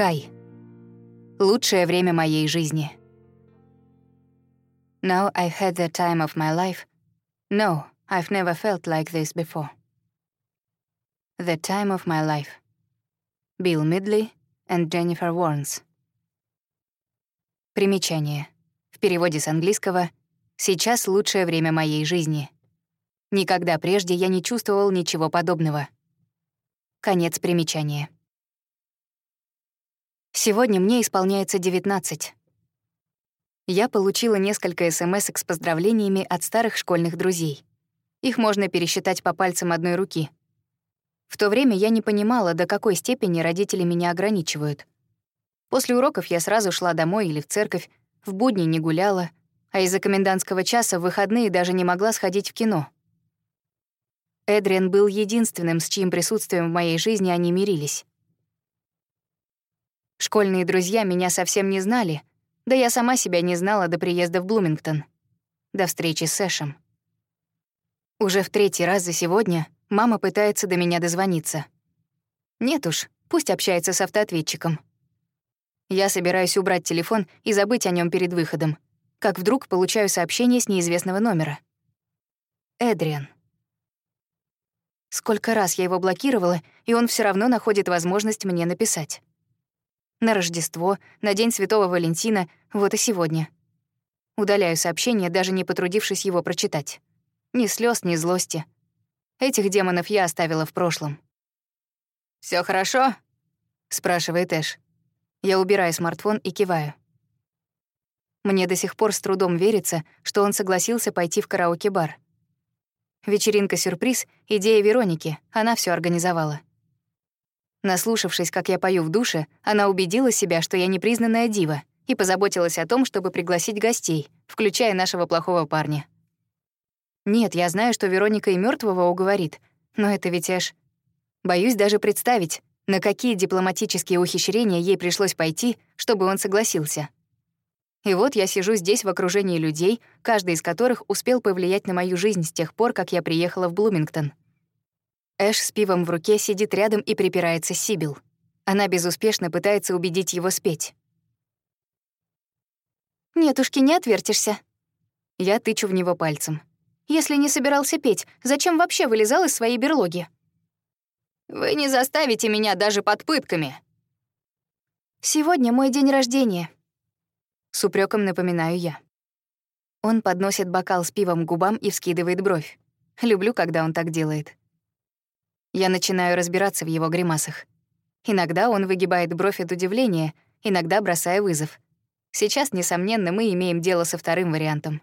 Скай. Лучшее время моей жизни. Now I've had the time of my life. No, I've never felt like this before. The time of my life. Билл Мидли and Jennifer Warnes. Примечание. В переводе с английского «Сейчас лучшее время моей жизни». Никогда прежде я не чувствовал ничего подобного. Конец примечания. Сегодня мне исполняется 19. Я получила несколько смс с поздравлениями от старых школьных друзей. Их можно пересчитать по пальцам одной руки. В то время я не понимала, до какой степени родители меня ограничивают. После уроков я сразу шла домой или в церковь, в будни не гуляла, а из-за комендантского часа в выходные даже не могла сходить в кино. Эдриан был единственным, с чьим присутствием в моей жизни они мирились. Школьные друзья меня совсем не знали, да я сама себя не знала до приезда в Блумингтон, до встречи с Сэшем. Уже в третий раз за сегодня мама пытается до меня дозвониться. Нет уж, пусть общается с автоответчиком. Я собираюсь убрать телефон и забыть о нем перед выходом, как вдруг получаю сообщение с неизвестного номера. Эдриан. Сколько раз я его блокировала, и он все равно находит возможность мне написать на Рождество, на День Святого Валентина, вот и сегодня. Удаляю сообщение, даже не потрудившись его прочитать. Ни слез, ни злости. Этих демонов я оставила в прошлом. Все хорошо?» — спрашивает Эш. Я убираю смартфон и киваю. Мне до сих пор с трудом верится, что он согласился пойти в караоке-бар. Вечеринка-сюрприз — идея Вероники, она все организовала. Наслушавшись, как я пою в душе, она убедила себя, что я непризнанная дива, и позаботилась о том, чтобы пригласить гостей, включая нашего плохого парня. Нет, я знаю, что Вероника и мертвого уговорит, но это ведь аж... Боюсь даже представить, на какие дипломатические ухищрения ей пришлось пойти, чтобы он согласился. И вот я сижу здесь в окружении людей, каждый из которых успел повлиять на мою жизнь с тех пор, как я приехала в Блумингтон. Эш с пивом в руке сидит рядом и припирается Сибил. Она безуспешно пытается убедить его спеть. «Нетушки, не отвертишься». Я тычу в него пальцем. «Если не собирался петь, зачем вообще вылезал из своей берлоги?» «Вы не заставите меня даже под пытками». «Сегодня мой день рождения», — с упреком напоминаю я. Он подносит бокал с пивом к губам и вскидывает бровь. Люблю, когда он так делает. Я начинаю разбираться в его гримасах. Иногда он выгибает бровь от удивления, иногда бросая вызов. Сейчас, несомненно, мы имеем дело со вторым вариантом.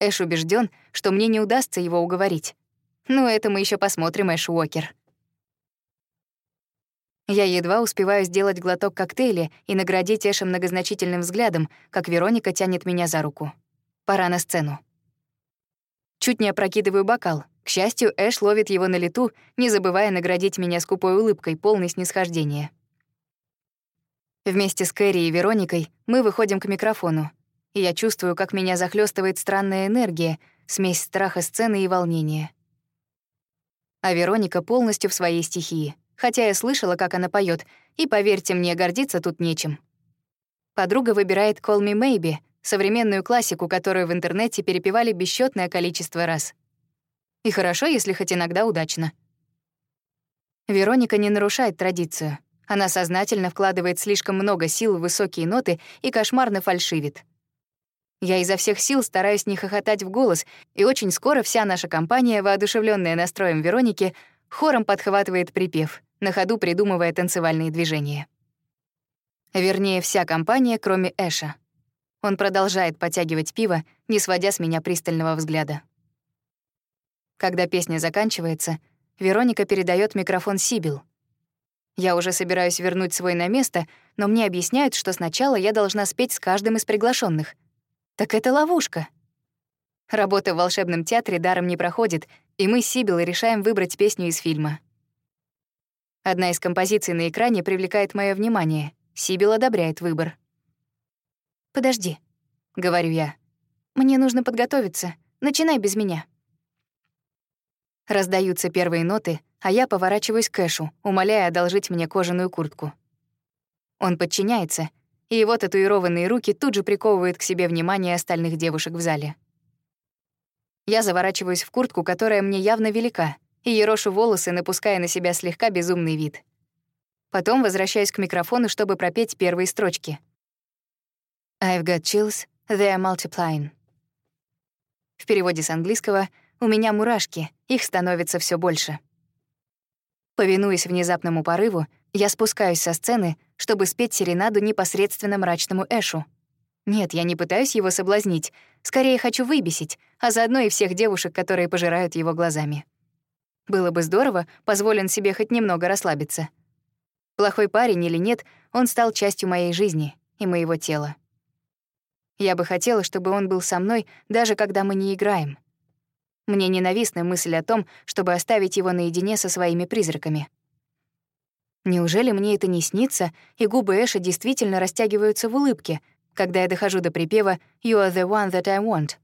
Эш убежден, что мне не удастся его уговорить. Но это мы еще посмотрим, Эш Уокер. Я едва успеваю сделать глоток коктейля и наградить Эша многозначительным взглядом, как Вероника тянет меня за руку. Пора на сцену. Чуть не опрокидываю бокал. К счастью, Эш ловит его на лету, не забывая наградить меня скупой улыбкой, полной снисхождения. Вместе с Кэрри и Вероникой мы выходим к микрофону, и я чувствую, как меня захлестывает странная энергия, смесь страха сцены и волнения. А Вероника полностью в своей стихии, хотя я слышала, как она поет, и, поверьте мне, гордиться тут нечем. Подруга выбирает «Call me maybe», современную классику, которую в интернете перепевали бесчетное количество раз. И хорошо, если хоть иногда удачно. Вероника не нарушает традицию. Она сознательно вкладывает слишком много сил в высокие ноты и кошмарно фальшивит. Я изо всех сил стараюсь не хохотать в голос, и очень скоро вся наша компания, воодушевленная настроем Вероники, хором подхватывает припев, на ходу придумывая танцевальные движения. Вернее, вся компания, кроме Эша — он продолжает потягивать пиво, не сводя с меня пристального взгляда. Когда песня заканчивается, Вероника передает микрофон Сибил. Я уже собираюсь вернуть свой на место, но мне объясняют, что сначала я должна спеть с каждым из приглашенных. Так это ловушка. Работа в волшебном театре даром не проходит, и мы с Сибил решаем выбрать песню из фильма. Одна из композиций на экране привлекает мое внимание. Сибил одобряет выбор. «Подожди», — говорю я. «Мне нужно подготовиться. Начинай без меня». Раздаются первые ноты, а я поворачиваюсь к Эшу, умоляя одолжить мне кожаную куртку. Он подчиняется, и его татуированные руки тут же приковывают к себе внимание остальных девушек в зале. Я заворачиваюсь в куртку, которая мне явно велика, и ерошу волосы, напуская на себя слегка безумный вид. Потом возвращаюсь к микрофону, чтобы пропеть первые строчки. «I've got chills, they are multiplying». В переводе с английского «У меня мурашки, их становится все больше». Повинуясь внезапному порыву, я спускаюсь со сцены, чтобы спеть серенаду непосредственно мрачному Эшу. Нет, я не пытаюсь его соблазнить, скорее хочу выбесить, а заодно и всех девушек, которые пожирают его глазами. Было бы здорово, позволен себе хоть немного расслабиться. Плохой парень или нет, он стал частью моей жизни и моего тела. Я бы хотела, чтобы он был со мной, даже когда мы не играем. Мне ненавистна мысль о том, чтобы оставить его наедине со своими призраками. Неужели мне это не снится, и губы Эша действительно растягиваются в улыбке, когда я дохожу до припева «You are the one that I want».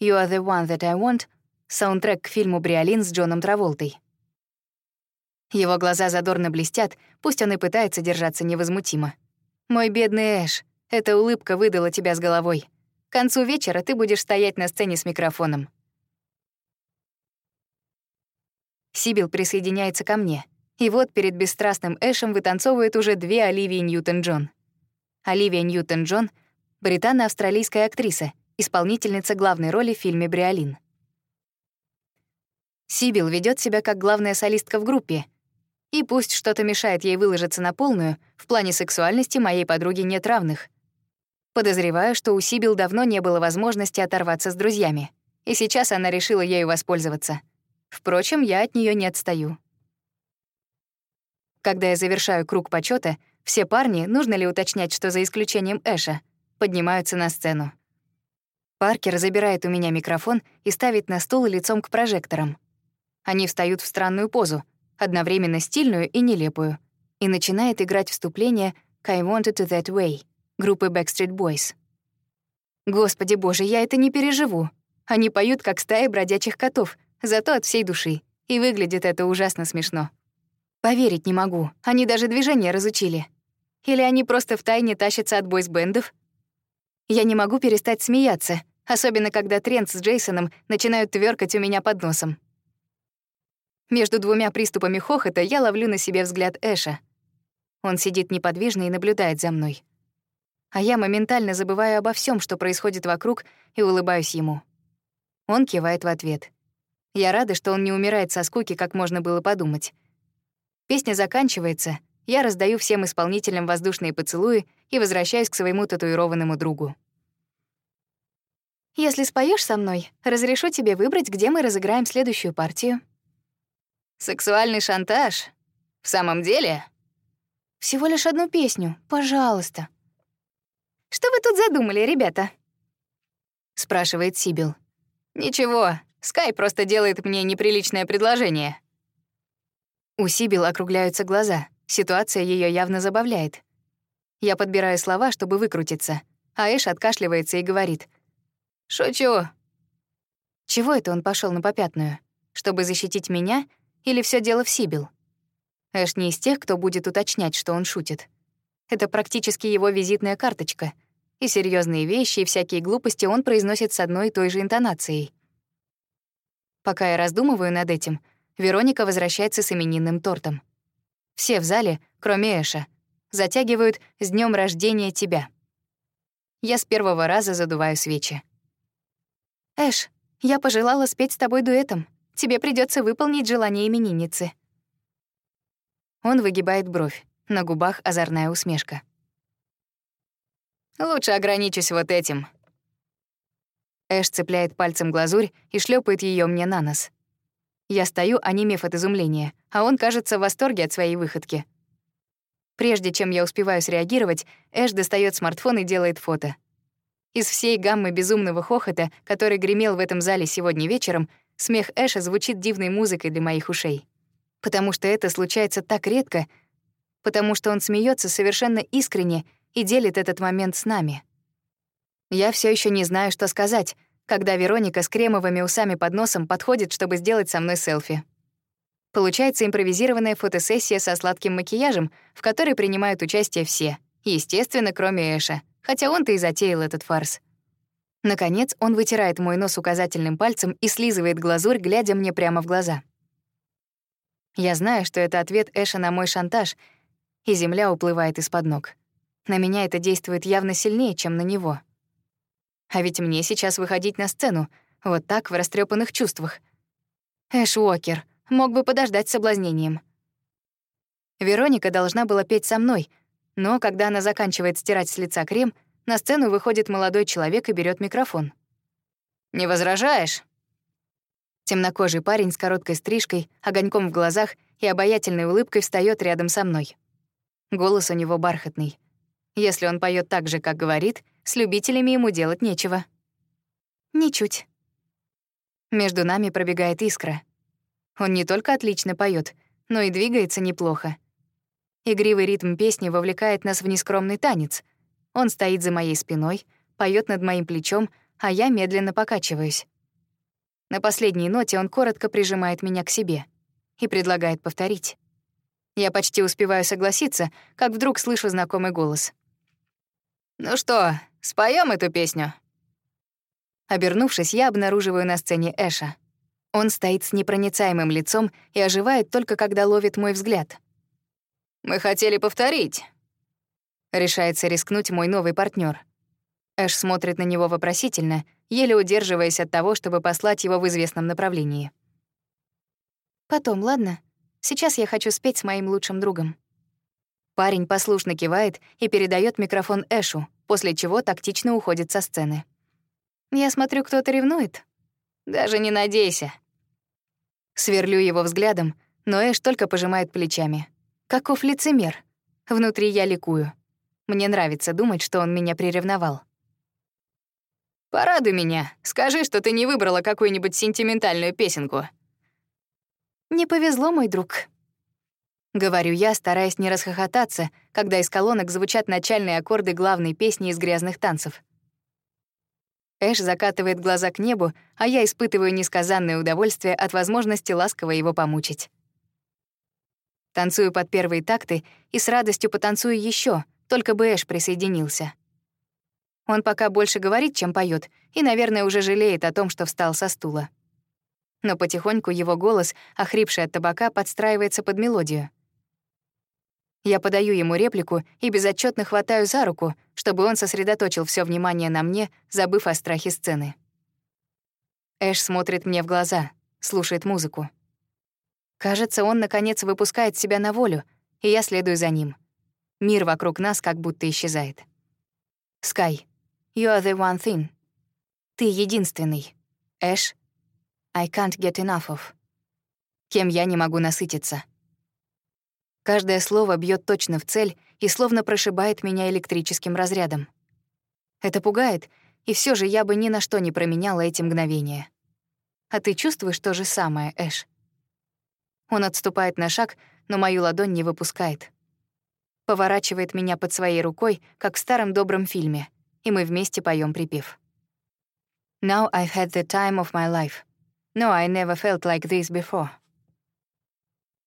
«You are the one that I want» — саундтрек к фильму «Бриолин» с Джоном Траволтой. Его глаза задорно блестят, пусть он и пытается держаться невозмутимо. «Мой бедный Эш, эта улыбка выдала тебя с головой. К концу вечера ты будешь стоять на сцене с микрофоном». Сибил присоединяется ко мне. И вот перед бесстрастным Эшем вытанцовывает уже две Оливии Ньютон-Джон. Оливия Ньютон-Джон — британо-австралийская актриса, исполнительница главной роли в фильме «Бриолин». Сибил ведет себя как главная солистка в группе, и пусть что-то мешает ей выложиться на полную, в плане сексуальности моей подруги нет равных. Подозреваю, что у Сибил давно не было возможности оторваться с друзьями, и сейчас она решила ею воспользоваться. Впрочем, я от нее не отстаю. Когда я завершаю круг почета, все парни, нужно ли уточнять, что за исключением Эша, поднимаются на сцену. Паркер забирает у меня микрофон и ставит на стул лицом к прожекторам. Они встают в странную позу, одновременно стильную и нелепую, и начинает играть вступление «I wanted to that way» группы Backstreet Boys. Господи боже, я это не переживу. Они поют, как стая бродячих котов, зато от всей души, и выглядит это ужасно смешно. Поверить не могу, они даже движения разучили. Или они просто втайне тащатся от бойс-бендов? Я не могу перестать смеяться, особенно когда Трент с Джейсоном начинают тверкать у меня под носом. Между двумя приступами хохота я ловлю на себе взгляд Эша. Он сидит неподвижно и наблюдает за мной. А я моментально забываю обо всем, что происходит вокруг, и улыбаюсь ему. Он кивает в ответ. Я рада, что он не умирает со скуки, как можно было подумать. Песня заканчивается, я раздаю всем исполнителям воздушные поцелуи и возвращаюсь к своему татуированному другу. «Если споешь со мной, разрешу тебе выбрать, где мы разыграем следующую партию», Сексуальный шантаж? В самом деле? Всего лишь одну песню, пожалуйста. Что вы тут задумали, ребята? Спрашивает Сибил. Ничего, Скай просто делает мне неприличное предложение. У Сибил округляются глаза. Ситуация ее явно забавляет. Я подбираю слова, чтобы выкрутиться, а Эш откашливается и говорит. «Шучу». Чего это он пошел на попятную? Чтобы защитить меня — или все дело в Сибил? Эш не из тех, кто будет уточнять, что он шутит. Это практически его визитная карточка. И серьезные вещи, и всякие глупости он произносит с одной и той же интонацией. Пока я раздумываю над этим, Вероника возвращается с именинным тортом. Все в зале, кроме Эша, затягивают «С днем рождения тебя». Я с первого раза задуваю свечи. «Эш, я пожелала спеть с тобой дуэтом. Тебе придется выполнить желание именинницы». Он выгибает бровь, на губах озорная усмешка. «Лучше ограничусь вот этим». Эш цепляет пальцем глазурь и шлепает ее мне на нос. Я стою, онемев от изумления, а он, кажется, в восторге от своей выходки. Прежде чем я успеваю среагировать, Эш достает смартфон и делает фото. Из всей гаммы безумного хохота, который гремел в этом зале сегодня вечером, Смех Эша звучит дивной музыкой для моих ушей. Потому что это случается так редко, потому что он смеется совершенно искренне и делит этот момент с нами. Я все еще не знаю, что сказать, когда Вероника с кремовыми усами под носом подходит, чтобы сделать со мной селфи. Получается импровизированная фотосессия со сладким макияжем, в которой принимают участие все, естественно, кроме Эша, хотя он-то и затеял этот фарс. Наконец, он вытирает мой нос указательным пальцем и слизывает глазурь, глядя мне прямо в глаза. Я знаю, что это ответ Эша на мой шантаж, и земля уплывает из-под ног. На меня это действует явно сильнее, чем на него. А ведь мне сейчас выходить на сцену, вот так, в растрепанных чувствах. Эш Уокер мог бы подождать с соблазнением. Вероника должна была петь со мной, но когда она заканчивает стирать с лица крем, на сцену выходит молодой человек и берет микрофон. «Не возражаешь?» Темнокожий парень с короткой стрижкой, огоньком в глазах и обаятельной улыбкой встает рядом со мной. Голос у него бархатный. Если он поет так же, как говорит, с любителями ему делать нечего. Ничуть. Между нами пробегает искра. Он не только отлично поет, но и двигается неплохо. Игривый ритм песни вовлекает нас в нескромный танец. Он стоит за моей спиной, поет над моим плечом, а я медленно покачиваюсь. На последней ноте он коротко прижимает меня к себе и предлагает повторить. Я почти успеваю согласиться, как вдруг слышу знакомый голос. «Ну что, споем эту песню?» Обернувшись, я обнаруживаю на сцене Эша. Он стоит с непроницаемым лицом и оживает только когда ловит мой взгляд. «Мы хотели повторить», — решается рискнуть мой новый партнер. Эш смотрит на него вопросительно, еле удерживаясь от того, чтобы послать его в известном направлении. «Потом, ладно? Сейчас я хочу спеть с моим лучшим другом». Парень послушно кивает и передает микрофон Эшу, после чего тактично уходит со сцены. Я смотрю, кто-то ревнует. Даже не надейся. Сверлю его взглядом, но Эш только пожимает плечами. Каков лицемер. Внутри я ликую. Мне нравится думать, что он меня приревновал. «Порадуй меня. Скажи, что ты не выбрала какую-нибудь сентиментальную песенку». «Не повезло, мой друг», Говорю я, стараясь не расхохотаться, когда из колонок звучат начальные аккорды главной песни из грязных танцев. Эш закатывает глаза к небу, а я испытываю несказанное удовольствие от возможности ласково его помучить. Танцую под первые такты и с радостью потанцую еще, только бы Эш присоединился. Он пока больше говорит, чем поет, и, наверное, уже жалеет о том, что встал со стула. Но потихоньку его голос, охрипший от табака, подстраивается под мелодию — я подаю ему реплику и безотчетно хватаю за руку, чтобы он сосредоточил все внимание на мне, забыв о страхе сцены. Эш смотрит мне в глаза, слушает музыку. Кажется, он, наконец, выпускает себя на волю, и я следую за ним. Мир вокруг нас как будто исчезает. Скай, you are the one thing. Ты единственный. Эш, I can't get enough of. Кем я не могу насытиться. Каждое слово бьет точно в цель и словно прошибает меня электрическим разрядом. Это пугает, и все же я бы ни на что не променяла эти мгновения. А ты чувствуешь то же самое, Эш? Он отступает на шаг, но мою ладонь не выпускает. Поворачивает меня под своей рукой, как в старом добром фильме, и мы вместе поем припев. Now I've had the time of my life. No, I never felt like this before.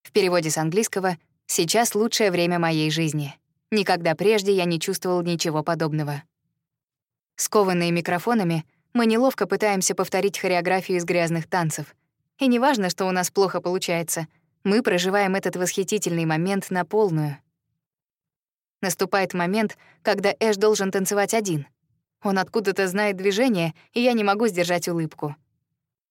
В переводе с английского Сейчас лучшее время моей жизни. Никогда прежде я не чувствовал ничего подобного. Скованные микрофонами, мы неловко пытаемся повторить хореографию из грязных танцев. И неважно, что у нас плохо получается, мы проживаем этот восхитительный момент на полную. Наступает момент, когда Эш должен танцевать один. Он откуда-то знает движение, и я не могу сдержать улыбку.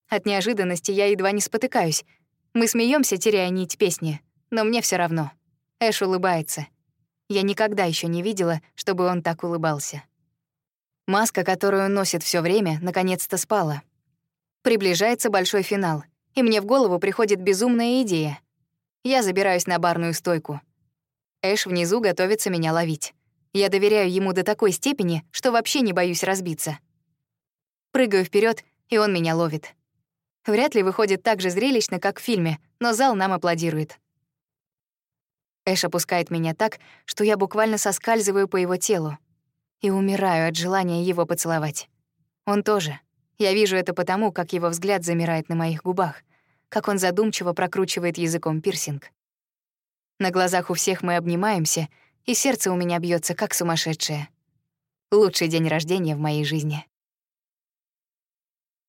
От неожиданности я едва не спотыкаюсь. Мы смеемся, теряя нить песни — но мне все равно. Эш улыбается. Я никогда еще не видела, чтобы он так улыбался. Маска, которую носит все время, наконец-то спала. Приближается большой финал, и мне в голову приходит безумная идея. Я забираюсь на барную стойку. Эш внизу готовится меня ловить. Я доверяю ему до такой степени, что вообще не боюсь разбиться. Прыгаю вперед, и он меня ловит. Вряд ли выходит так же зрелищно, как в фильме, но зал нам аплодирует. Эш опускает меня так, что я буквально соскальзываю по его телу и умираю от желания его поцеловать. Он тоже. Я вижу это потому, как его взгляд замирает на моих губах. как он задумчиво прокручивает языком пирсинг. На глазах у всех мы обнимаемся, и сердце у меня бьется как сумасшедшее. Лучший день рождения в моей жизни.